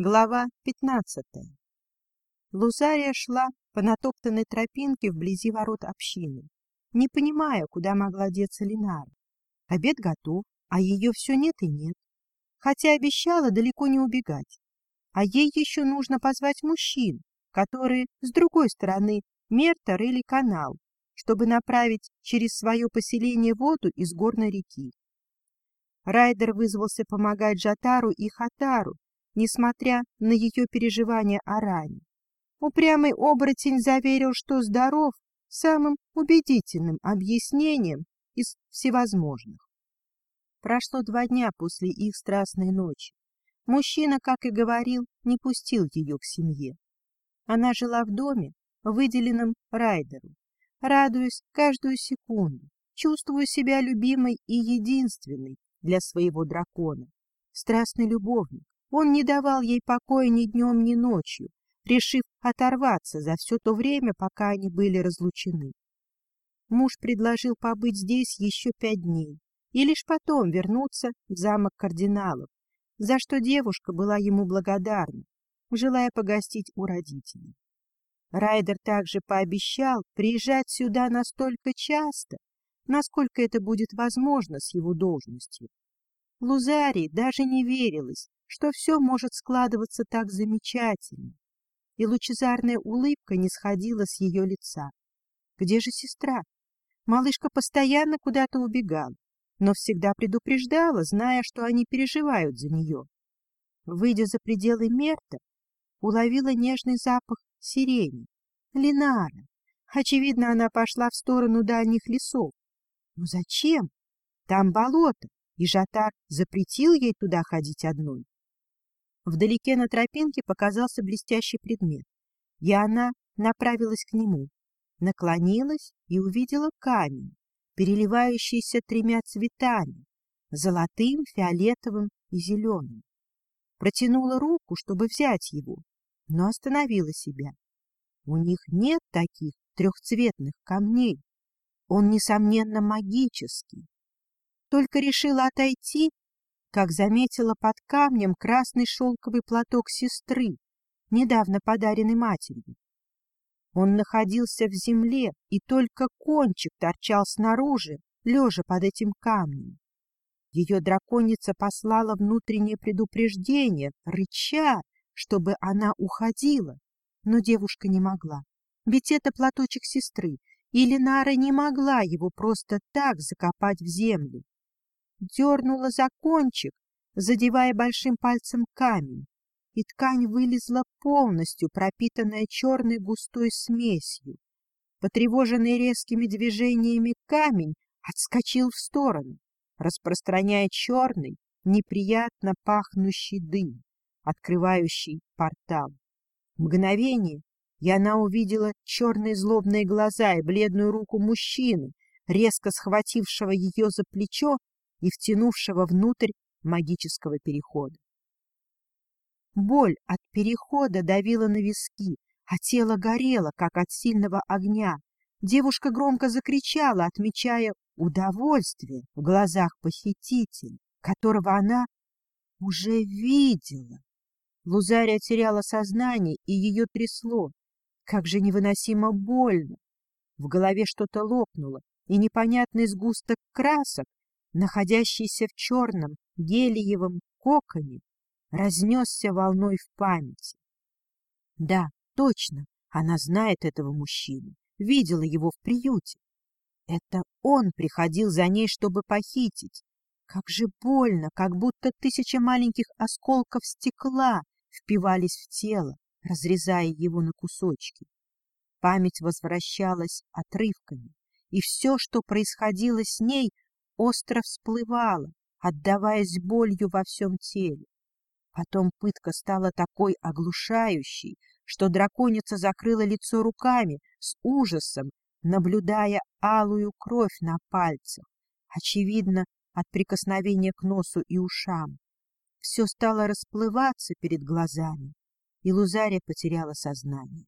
Глава пятнадцатая Лузария шла по натоптанной тропинке вблизи ворот общины, не понимая, куда могла деться Линара. Обед готов, а ее все нет и нет. Хотя обещала далеко не убегать. А ей еще нужно позвать мужчин, которые с другой стороны Мерта рыли канал, чтобы направить через свое поселение воду из горной реки. Райдер вызвался помогать Джатару и Хатару, несмотря на ее переживания о ране. Упрямый оборотень заверил, что здоров самым убедительным объяснением из всевозможных. Прошло два дня после их страстной ночи. Мужчина, как и говорил, не пустил ее к семье. Она жила в доме, выделенном Райдеру, радуясь каждую секунду, чувствуя себя любимой и единственной для своего дракона. Страстный любовник, он не давал ей покоя ни днем, ни ночью, решив оторваться за все то время, пока они были разлучены. Муж предложил побыть здесь еще пять дней и лишь потом вернуться в замок кардиналов, за что девушка была ему благодарна, желая погостить у родителей. Райдер также пообещал приезжать сюда настолько часто, насколько это будет возможно с его должностью. Лузарии даже не верилось, что все может складываться так замечательно, и лучезарная улыбка не сходила с ее лица. Где же сестра? Малышка постоянно куда-то убегала, но всегда предупреждала, зная, что они переживают за нее. Выйдя за пределы Мерта, уловила нежный запах сирени. Линара. Очевидно, она пошла в сторону дальних лесов. Но зачем? Там болото, и Жатар запретил ей туда ходить одной. Вдалеке на тропинке показался блестящий предмет, и она направилась к нему, наклонилась и увидела камень, переливающийся тремя цветами — золотым, фиолетовым и зеленым. Протянула руку, чтобы взять его, но остановила себя. У них нет таких трехцветных камней. Он, несомненно, магический. Только решила отойти как заметила под камнем красный шелковый платок сестры, недавно подаренный матерью. Он находился в земле, и только кончик торчал снаружи, лежа под этим камнем. Ее драконица послала внутреннее предупреждение, рыча, чтобы она уходила, но девушка не могла, ведь это платочек сестры, и Ленара не могла его просто так закопать в землю дернула за кончик, задевая большим пальцем камень, и ткань вылезла полностью, пропитанная черной густой смесью. Потревоженный резкими движениями камень отскочил в сторону, распространяя черный, неприятно пахнущий дым, открывающий портал. Мгновение, и она увидела черные злобные глаза и бледную руку мужчины, резко схватившего ее за плечо и втянувшего внутрь магического перехода. Боль от перехода давила на виски, а тело горело, как от сильного огня. Девушка громко закричала, отмечая удовольствие в глазах похитителя, которого она уже видела. Лузария теряла сознание, и ее трясло. Как же невыносимо больно! В голове что-то лопнуло, и непонятный сгусток красок находящийся в черном гелиевом коконе, разнесся волной в памяти. Да, точно, она знает этого мужчину, видела его в приюте. Это он приходил за ней, чтобы похитить. Как же больно, как будто тысяча маленьких осколков стекла впивались в тело, разрезая его на кусочки. Память возвращалась отрывками, и все, что происходило с ней, остро всплывала, отдаваясь болью во всем теле. Потом пытка стала такой оглушающей, что драконица закрыла лицо руками с ужасом, наблюдая алую кровь на пальцах, очевидно, от прикосновения к носу и ушам. Все стало расплываться перед глазами, и Лузария потеряла сознание.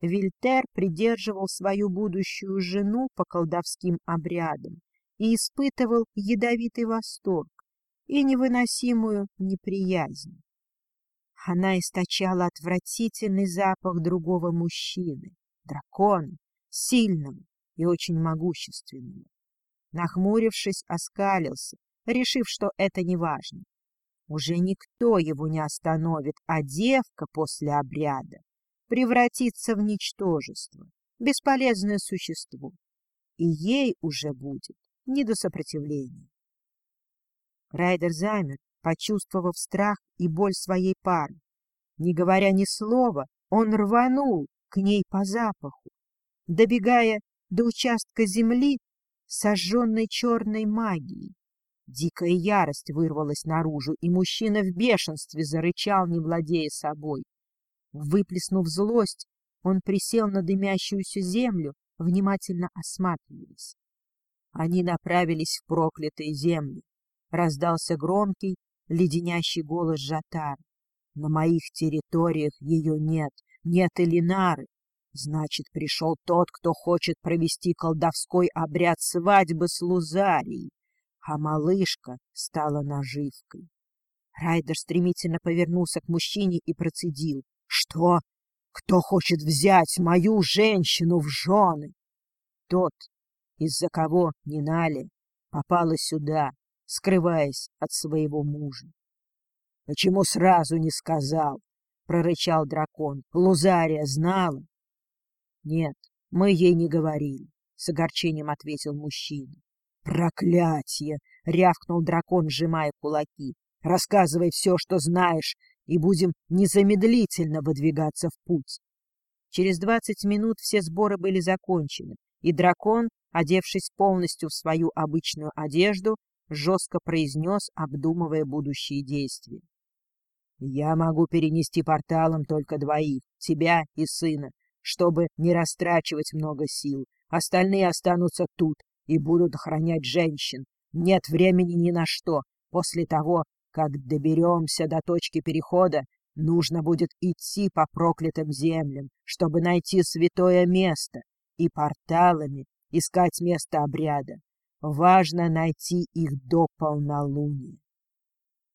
Вильтер придерживал свою будущую жену по колдовским обрядам, и испытывал ядовитый восторг и невыносимую неприязнь. Она источала отвратительный запах другого мужчины, дракона, сильного и очень могущественного. Нахмурившись, оскалился, решив, что это не важно. Уже никто его не остановит, а девка после обряда превратится в ничтожество, бесполезное существо, и ей уже будет не до сопротивления. Райдер замер, почувствовав страх и боль своей пары. Не говоря ни слова, он рванул к ней по запаху, добегая до участка земли, сожженной черной магией. Дикая ярость вырвалась наружу, и мужчина в бешенстве зарычал, не владея собой. Выплеснув злость, он присел на дымящуюся землю, внимательно осматриваясь. Они направились в проклятые земли. Раздался громкий, леденящий голос Жатар. На моих территориях ее нет, нет и Линары. Значит, пришел тот, кто хочет провести колдовской обряд свадьбы с Лузарией, а малышка стала наживкой. Райдер стремительно повернулся к мужчине и процедил. — Что? Кто хочет взять мою женщину в жены? Тот, из-за кого Нинали попала сюда, скрываясь от своего мужа. — Почему сразу не сказал? — прорычал дракон. — Лузария знала? — Нет, мы ей не говорили, — с огорчением ответил мужчина. — Проклятье! — рявкнул дракон, сжимая кулаки. — Рассказывай все, что знаешь, и будем незамедлительно выдвигаться в путь. Через двадцать минут все сборы были закончены, и дракон, одевшись полностью в свою обычную одежду, жестко произнес, обдумывая будущие действия. «Я могу перенести порталом только двоих, тебя и сына, чтобы не растрачивать много сил. Остальные останутся тут и будут охранять женщин. Нет времени ни на что. После того, как доберемся до точки перехода, нужно будет идти по проклятым землям, чтобы найти святое место и порталами искать место обряда. Важно найти их до полнолуния.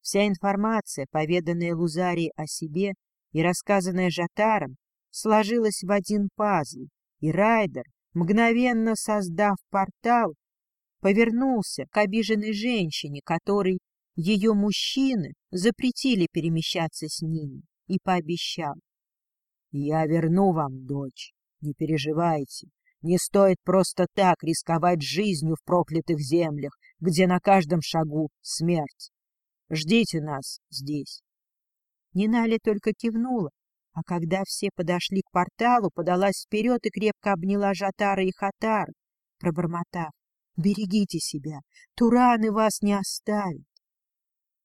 Вся информация, поведанная Лузарии о себе и рассказанная Жатаром, сложилась в один пазл, и Райдер, мгновенно создав портал, повернулся к обиженной женщине, которой ее мужчины запретили перемещаться с ними, и пообещал. — Я верну вам, дочь, не переживайте, не стоит просто так рисковать жизнью в проклятых землях, где на каждом шагу смерть. Ждите нас здесь. Нинали только кивнула, а когда все подошли к порталу, подалась вперед и крепко обняла Жатара и Хатара, пробормотав. «Берегите себя, тураны вас не оставят».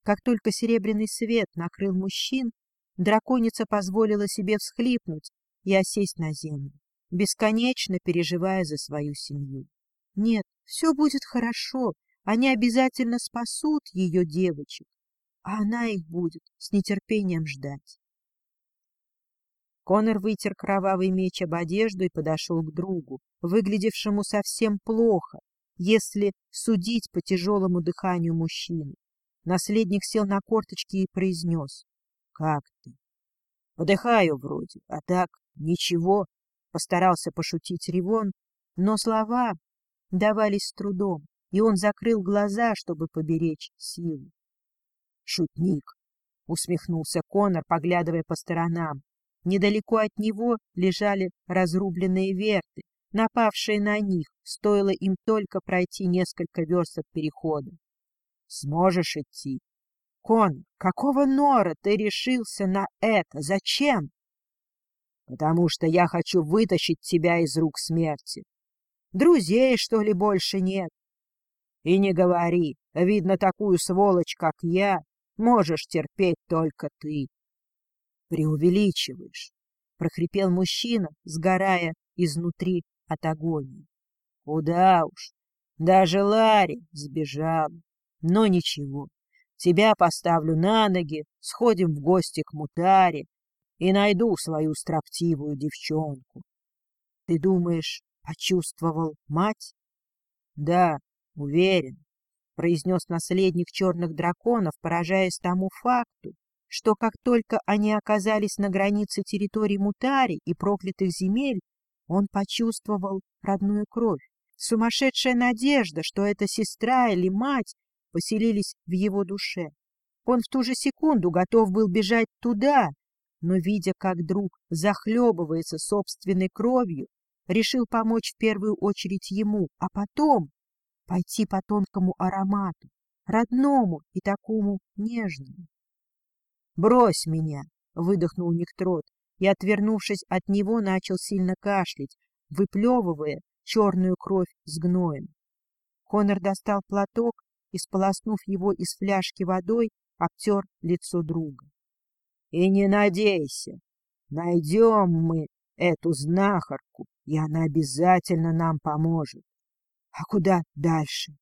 Как только серебряный свет накрыл мужчин, драконица позволила себе всхлипнуть и осесть на землю бесконечно переживая за свою семью. Нет, все будет хорошо, они обязательно спасут ее девочек, а она их будет с нетерпением ждать. Конор вытер кровавый меч об одежду и подошел к другу, выглядевшему совсем плохо, если судить по тяжелому дыханию мужчины. Наследник сел на корточки и произнес. — Как ты? — Подыхаю вроде, а так ничего. Постарался пошутить Ривон, но слова давались с трудом, и он закрыл глаза, чтобы поберечь силы. «Шутник!» — усмехнулся Конор, поглядывая по сторонам. Недалеко от него лежали разрубленные верты, напавшие на них, стоило им только пройти несколько верст от перехода. «Сможешь идти?» «Конор, какого нора ты решился на это? Зачем?» Потому что я хочу вытащить тебя из рук смерти. Друзей, что ли, больше нет? И не говори, видно, такую сволочь, как я, можешь терпеть только ты. Преувеличиваешь, — прохрипел мужчина, сгорая изнутри от агонии. Куда уж, даже Ларри сбежал. Но ничего, тебя поставлю на ноги, сходим в гости к Мутаре, и найду свою строптивую девчонку. Ты думаешь, почувствовал мать? Да, уверен, произнес наследник черных драконов, поражаясь тому факту, что как только они оказались на границе территории Мутари и проклятых земель, он почувствовал родную кровь. Сумасшедшая надежда, что эта сестра или мать поселились в его душе. Он в ту же секунду готов был бежать туда, но, видя, как друг захлебывается собственной кровью, решил помочь в первую очередь ему, а потом пойти по тонкому аромату, родному и такому нежному. «Брось меня!» — выдохнул Никтрот и, отвернувшись от него, начал сильно кашлять, выплевывая черную кровь с гноем. Конор достал платок и, сполоснув его из фляжки водой, обтер лицо друга. — И не надейся, найдем мы эту знахарку, и она обязательно нам поможет. А куда дальше?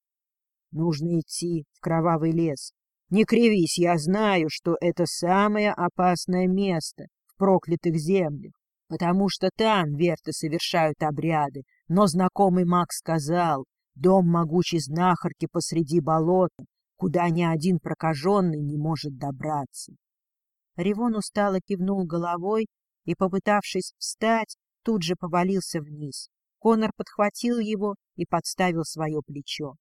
Нужно идти в кровавый лес. Не кривись, я знаю, что это самое опасное место в проклятых землях, потому что там верты совершают обряды, но знакомый маг сказал, дом могучей знахарки посреди болота, куда ни один прокаженный не может добраться. Ревон устало кивнул головой и, попытавшись встать, тут же повалился вниз. Конор подхватил его и подставил свое плечо.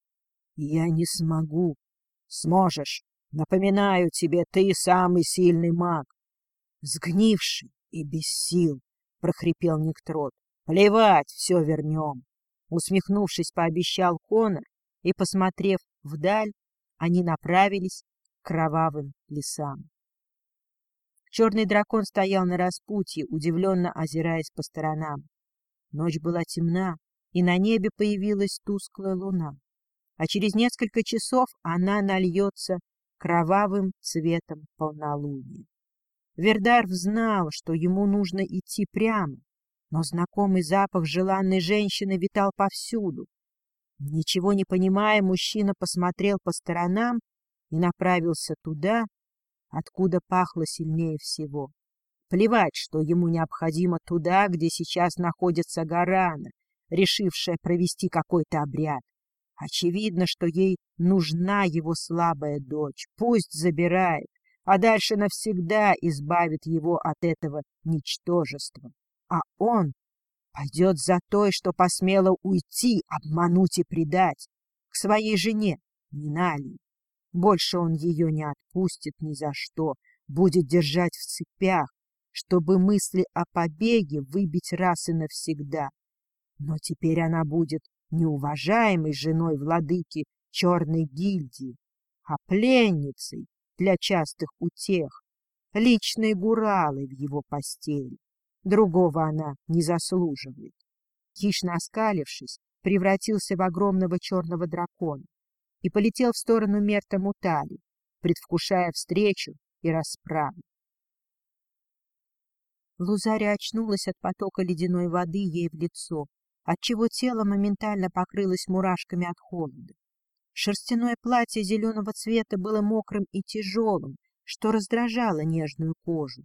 — Я не смогу. — Сможешь. Напоминаю тебе, ты самый сильный маг. — Сгнивший и без сил, — прохрипел Никтрот. — Плевать, все вернем. Усмехнувшись, пообещал Конор, и, посмотрев вдаль, они направились к кровавым лесам. Черный дракон стоял на распутье, удивленно озираясь по сторонам. Ночь была темна, и на небе появилась тусклая луна, а через несколько часов она нальется кровавым цветом полнолуния. Вердар знал, что ему нужно идти прямо, но знакомый запах желанной женщины витал повсюду. Ничего не понимая, мужчина посмотрел по сторонам и направился туда, откуда пахло сильнее всего. Плевать, что ему необходимо туда, где сейчас находится Гарана, решившая провести какой-то обряд. Очевидно, что ей нужна его слабая дочь. Пусть забирает, а дальше навсегда избавит его от этого ничтожества. А он пойдет за той, что посмела уйти, обмануть и предать, к своей жене, Ниналии. Больше он ее не отпустит ни за что, будет держать в цепях, чтобы мысли о побеге выбить раз и навсегда. Но теперь она будет неуважаемой женой владыки черной гильдии, а пленницей для частых утех, личной гуралой в его постели. Другого она не заслуживает. Хищно оскалившись, превратился в огромного черного дракона и полетел в сторону Мерта Мутали, предвкушая встречу и расправу. Лузаря очнулась от потока ледяной воды ей в лицо, отчего тело моментально покрылось мурашками от холода. Шерстяное платье зеленого цвета было мокрым и тяжелым, что раздражало нежную кожу.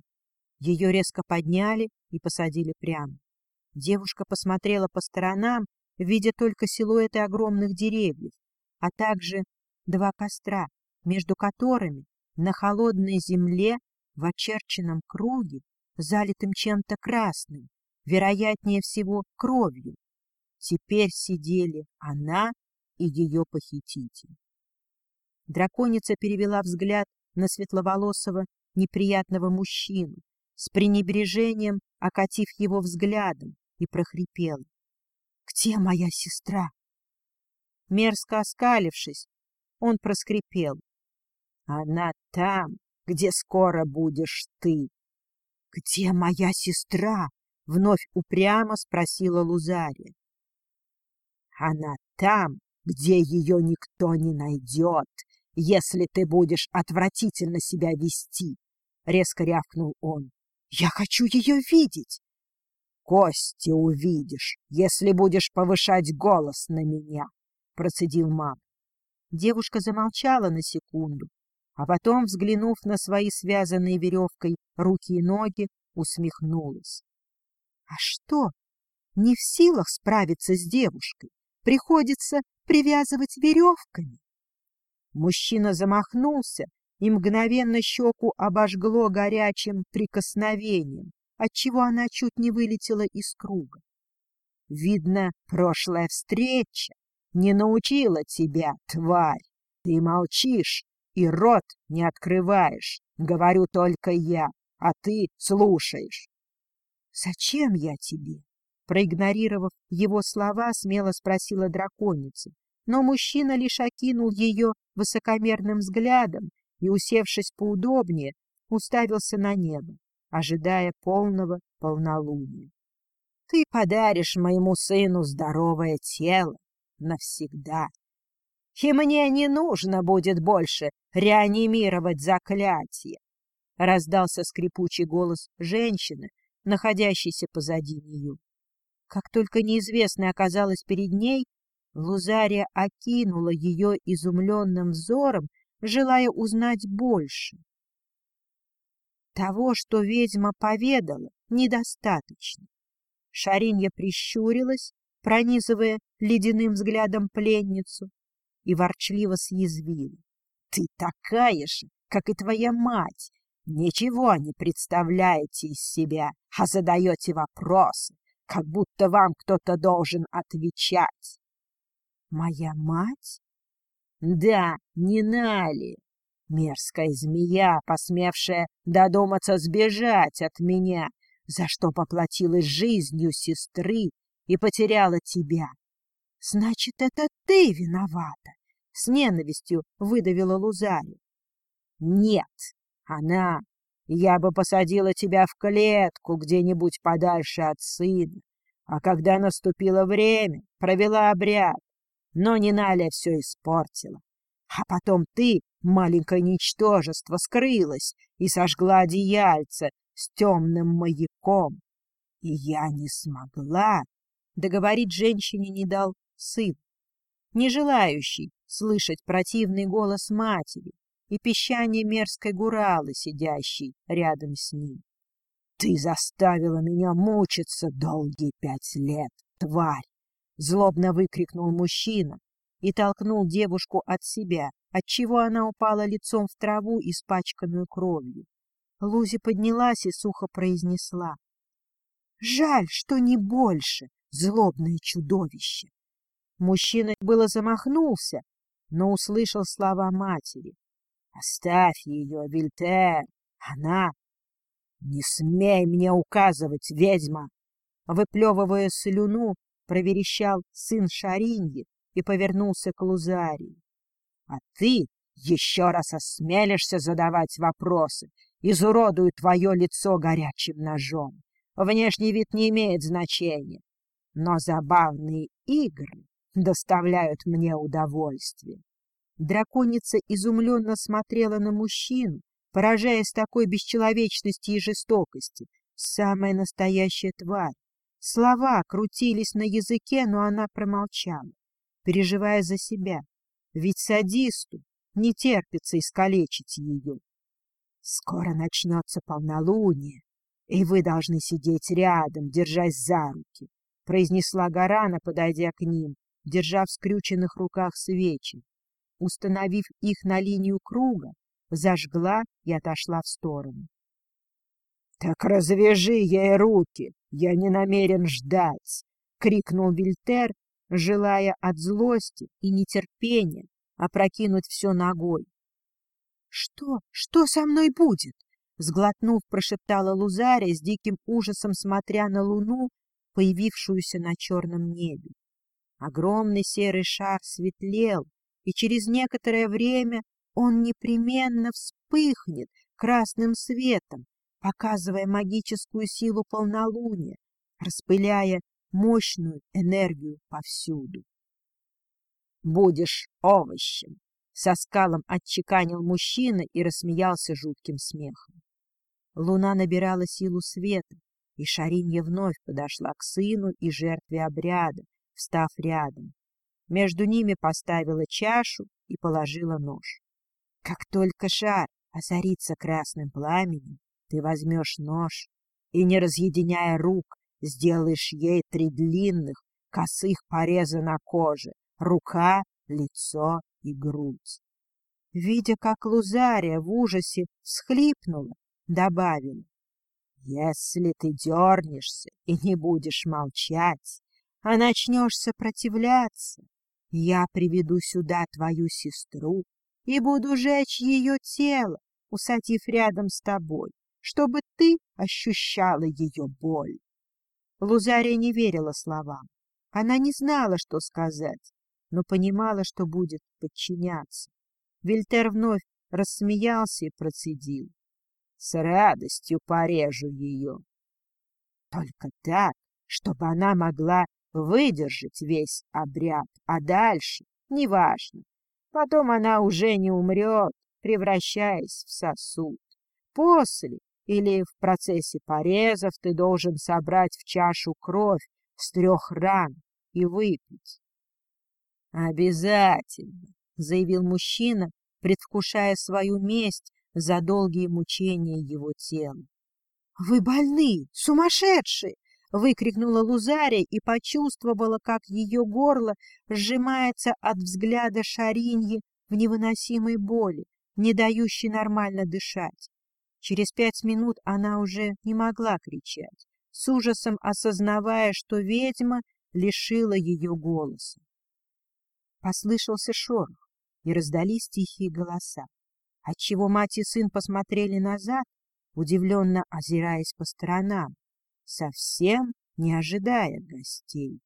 Ее резко подняли и посадили прямо. Девушка посмотрела по сторонам, видя только силуэты огромных деревьев, а также два костра, между которыми на холодной земле в очерченном круге, залитым чем-то красным, вероятнее всего кровью, теперь сидели она и ее похититель. Драконица перевела взгляд на светловолосого неприятного мужчину, с пренебрежением окатив его взглядом, и прохрипела. — Где моя сестра? Мерзко оскалившись, он проскрипел. — Она там, где скоро будешь ты. — Где моя сестра? — вновь упрямо спросила Лузария. — Она там, где ее никто не найдет, если ты будешь отвратительно себя вести, — резко рявкнул он. Я хочу ее видеть. Кости увидишь, если будешь повышать голос на меня, процедил маг. Девушка замолчала на секунду, а потом, взглянув на свои связанные веревкой руки и ноги, усмехнулась. А что? Не в силах справиться с девушкой. Приходится привязывать веревками. Мужчина замахнулся и мгновенно щеку обожгло горячим прикосновением, отчего она чуть не вылетела из круга. Видно, прошлая встреча не научила тебя, тварь. Ты молчишь и рот не открываешь. Говорю только я, а ты слушаешь. Зачем я тебе? Проигнорировав его слова, смело спросила драконица, но мужчина лишь окинул ее высокомерным взглядом и, усевшись поудобнее, уставился на небо, ожидая полного полнолуния. Ты подаришь моему сыну здоровое тело навсегда. И мне не нужно будет больше реанимировать заклятие. Раздался скрипучий голос женщины, находящейся позади нее. Как только неизвестная оказалась перед ней, Лузария окинула ее изумленным взором, желая узнать больше. Того, что ведьма поведала, недостаточно. Шаринья прищурилась, пронизывая ледяным взглядом пленницу, и ворчливо съязвила. — Ты такая же, как и твоя мать, ничего не представляете из себя, а задаете вопросы, как будто вам кто-то должен отвечать. — Моя мать? — Да, не Нали. Мерзкая змея, посмевшая додуматься сбежать от меня, за что поплатилась жизнью сестры и потеряла тебя. — Значит, это ты виновата! — с ненавистью выдавила Лузари. — Нет, она. Я бы посадила тебя в клетку где-нибудь подальше от сына. А когда наступило время, провела обряд. Но Ниналя все испортила. А потом ты, маленькое ничтожество, скрылась и сожгла одеяльце с темным маяком. И я не смогла. Договорить женщине не дал сын, не желающий слышать противный голос матери и пищание мерзкой гуралы, сидящей рядом с ним. Ты заставила меня мучиться долгие пять лет, тварь! Злобно выкрикнул мужчина и толкнул девушку от себя, отчего она упала лицом в траву, испачканную кровью. Лузи поднялась и сухо произнесла. — Жаль, что не больше, злобное чудовище. Мужчина было замахнулся, но услышал слова матери. — Оставь ее, Вильтер! Она... — Не смей мне указывать, ведьма! Выплевывая слюну, проверещал сын Шариньи и повернулся к Лузарии. — А ты еще раз осмелишься задавать вопросы, изуродую твое лицо горячим ножом. Внешний вид не имеет значения, но забавные игры доставляют мне удовольствие. Драконица изумленно смотрела на мужчину, поражаясь такой бесчеловечности и жестокости. Самая настоящая тварь. Слова крутились на языке, но она промолчала, переживая за себя. Ведь садисту не терпится искалечить ее. Скоро начнется полнолуние, и вы должны сидеть рядом, держась за руки, — произнесла Гарана, подойдя к ним, держа в скрюченных руках свечи. Установив их на линию круга, зажгла и отошла в сторону. — Так развяжи ей руки, я не намерен ждать! — крикнул Вильтер, желая от злости и нетерпения опрокинуть все ногой. — Что? Что со мной будет? — сглотнув, прошептала Лузария с диким ужасом, смотря на луну, появившуюся на черном небе. Огромный серый шар светлел, и через некоторое время он непременно вспыхнет красным светом, показывая магическую силу полнолуния, распыляя мощную энергию повсюду. «Будешь овощем!» — со скалом отчеканил мужчина и рассмеялся жутким смехом. Луна набирала силу света, и Шаринья вновь подошла к сыну и жертве обряда, встав рядом. Между ними поставила чашу и положила нож. Как только шар озарится красным пламенем, ты возьмешь нож и, не разъединяя рук, сделаешь ей три длинных, косых пореза на коже, рука, лицо и грудь. видя, как Лузария в ужасе всхлипнула, добавила. Если ты дернешься и не будешь молчать, а начнешь сопротивляться, я приведу сюда твою сестру и буду жечь ее тело, усадив рядом с тобой, чтобы ты ощущала ее боль. Лузария не верила словам. Она не знала, что сказать, но понимала, что будет подчиняться. Вильтер вновь рассмеялся и процедил. С радостью порежу ее. Только так, чтобы она могла выдержать весь обряд, а дальше неважно. Потом она уже не умрет, превращаясь в сосуд. После или в процессе порезов ты должен собрать в чашу кровь с трех ран и выпить. — Обязательно, — заявил мужчина, предвкушая свою месть за долгие мучения его тела. — Вы больны, сумасшедшие! — выкрикнула Лузария и почувствовала, как ее горло сжимается от взгляда Шариньи в невыносимой боли, не дающей нормально дышать. Через пять минут она уже не могла кричать, с ужасом осознавая, что ведьма лишила ее голоса. Послышался шорох, и раздались тихие голоса, отчего мать и сын посмотрели назад, удивленно озираясь по сторонам совсем не ожидая гостей.